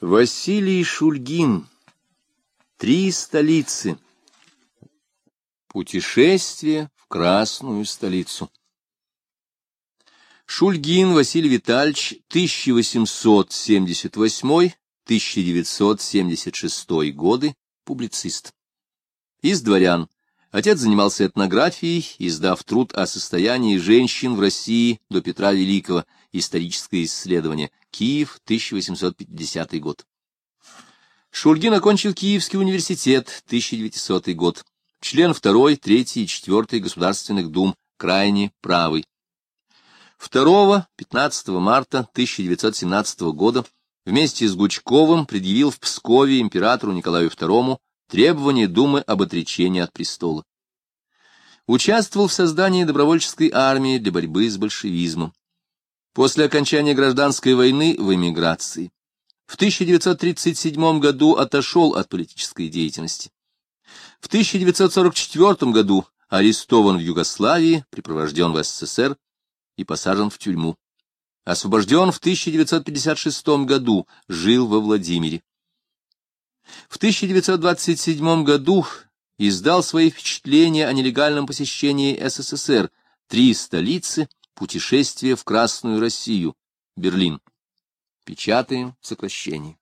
Василий Шульгин. Три столицы. Путешествие в Красную столицу. Шульгин Василий Витальевич, 1878-1976 годы, публицист. Из дворян. Отец занимался этнографией, издав труд о состоянии женщин в России до Петра Великого, историческое исследование, Киев, 1850 год. Шульгин окончил Киевский университет, 1900 год. Член 2, 3 и 4 Государственных дум, крайне правый. 2-15 марта 1917 года вместе с Гучковым предъявил в Пскове императору Николаю II требование Думы об отречении от престола. Участвовал в создании добровольческой армии для борьбы с большевизмом. После окончания гражданской войны в эмиграции. В 1937 году отошел от политической деятельности. В 1944 году арестован в Югославии, припровожден в СССР и посажен в тюрьму. Освобожден в 1956 году, жил во Владимире. В 1927 году издал свои впечатления о нелегальном посещении СССР «Три столицы. Путешествие в Красную Россию. Берлин». Печатаем сокращение.